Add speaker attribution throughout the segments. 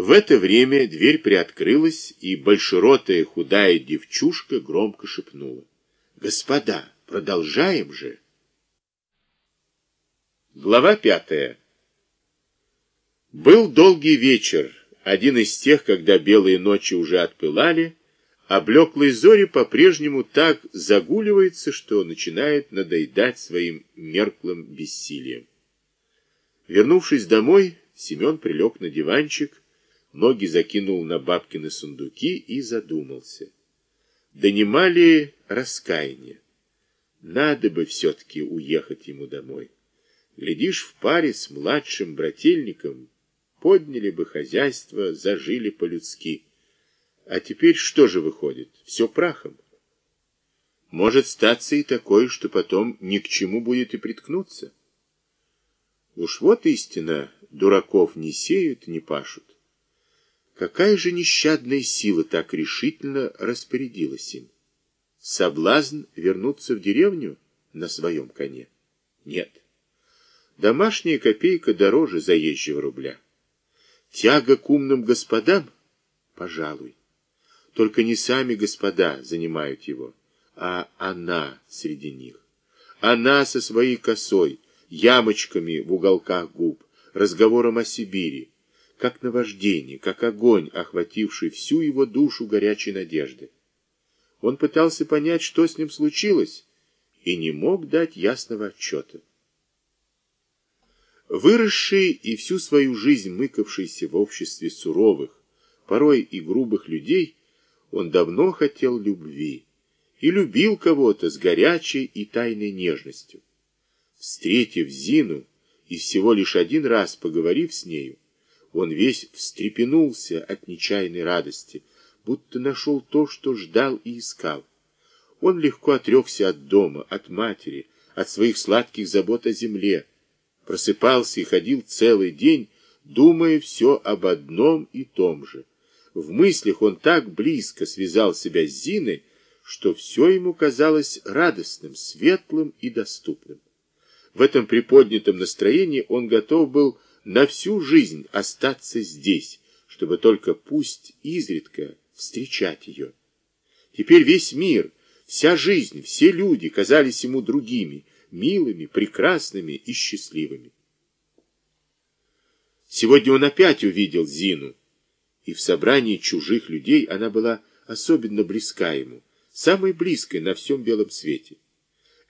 Speaker 1: В это время дверь приоткрылась, и большеротая худая девчушка громко шепнула. «Господа, продолжаем же!» Глава пятая. Был долгий вечер, один из тех, когда белые ночи уже отпылали, а блеклые зори по-прежнему так загуливается, что начинает надоедать своим мерклым бессилием. Вернувшись домой, Семен прилег на диванчик, ноги закинул на бабкины сундуки и задумался. Донимали раскаяние. Надо бы все-таки уехать ему домой. Глядишь, в паре с младшим брательником подняли бы хозяйство, зажили по-людски. А теперь что же выходит? Все прахом. Может статься и такое, что потом ни к чему будет и приткнуться. Уж вот истина, дураков не сеют, не пашут. Какая же нещадная сила так решительно распорядилась им? Соблазн вернуться в деревню на своем коне? Нет. Домашняя копейка дороже заезжего рубля. Тяга к умным господам? Пожалуй. Только не сами господа занимают его, а она среди них. Она со своей косой, ямочками в уголках губ, разговором о Сибири, как наваждение, как огонь, охвативший всю его душу горячей надежды. Он пытался понять, что с ним случилось, и не мог дать ясного отчета. Выросший и всю свою жизнь мыкавшийся в обществе суровых, порой и грубых людей, он давно хотел любви и любил кого-то с горячей и тайной нежностью. Встретив Зину и всего лишь один раз поговорив с нею, он весь встрепенулся от нечаянной радости, будто нашел то, что ждал и искал. Он легко отрекся от дома, от матери, от своих сладких забот о земле, просыпался и ходил целый день, думая все об одном и том же. В мыслях он так близко связал себя с Зиной, что все ему казалось радостным, светлым и доступным. В этом приподнятом настроении он готов был на всю жизнь остаться здесь, чтобы только пусть изредка встречать ее. Теперь весь мир, вся жизнь, все люди казались ему другими, милыми, прекрасными и счастливыми. Сегодня он опять увидел Зину, и в собрании чужих людей она была особенно близка ему, самой близкой на всем белом свете.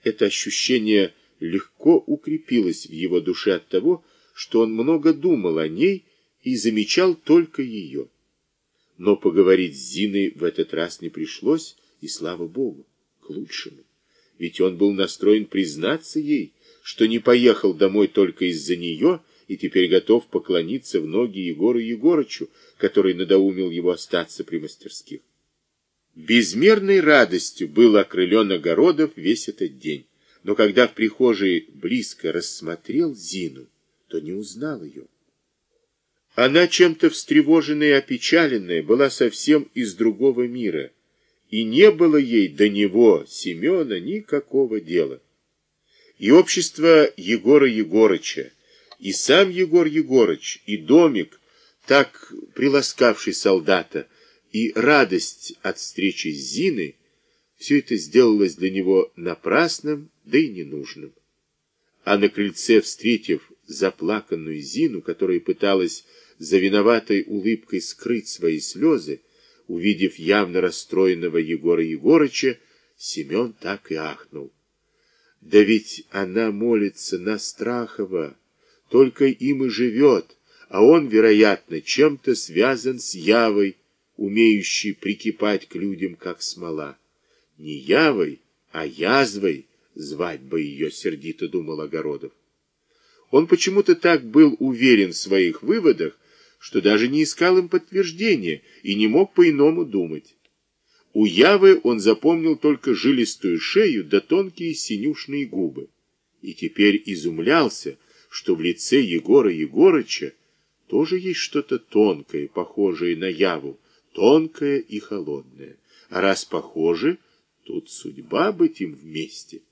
Speaker 1: Это ощущение легко укрепилось в его душе от того, что он много думал о ней и замечал только ее. Но поговорить с Зиной в этот раз не пришлось, и слава Богу, к лучшему ведь он был настроен признаться ей, что не поехал домой только из-за нее и теперь готов поклониться в ноги Егору Егорычу, который надоумил его остаться при мастерских. Безмерной радостью был окрылен Огородов весь этот день, но когда в прихожей близко рассмотрел Зину, то не узнал ее. Она чем-то встревоженная и опечаленная была совсем из другого мира, и не было ей до него, Семена, никакого дела. И общество Егора Егорыча, и сам Егор Егорыч, и домик, так приласкавший солдата, и радость от встречи с Зиной, все это сделалось для него напрасным, да и ненужным. А на крыльце, встретив заплаканную Зину, которая пыталась за виноватой улыбкой скрыть свои слезы, Увидев явно расстроенного Егора Егорыча, Семен так и ахнул. Да ведь она молится на Страхова, только им и живет, а он, вероятно, чем-то связан с Явой, умеющей прикипать к людям, как смола. Не Явой, а Язвой звать бы ее, сердито думал Огородов. Он почему-то так был уверен в своих выводах, что даже не искал им подтверждения и не мог по-иному думать. У Явы он запомнил только жилистую шею да тонкие синюшные губы. И теперь изумлялся, что в лице Егора Егорыча тоже есть что-то тонкое, похожее на Яву, тонкое и холодное. А раз похоже, тут судьба быть им вместе.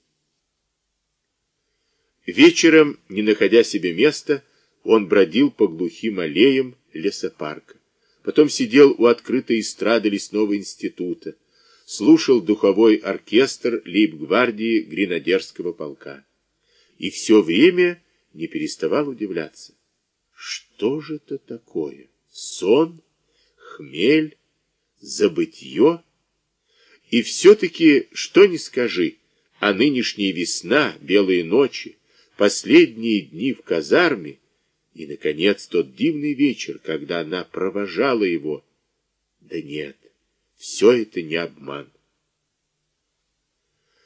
Speaker 1: Вечером, не находя себе места, он бродил по глухим аллеям лесопарка. потом сидел у открытой эстрады лесного института, слушал духовой оркестр лейб-гвардии гренадерского полка. И все время не переставал удивляться. Что же это такое? Сон? Хмель? Забытье? И все-таки, что ни скажи, а нынешняя весна, белые ночи, последние дни в казарме и, наконец, тот дивный вечер, когда она провожала его. Да нет, все это не обман.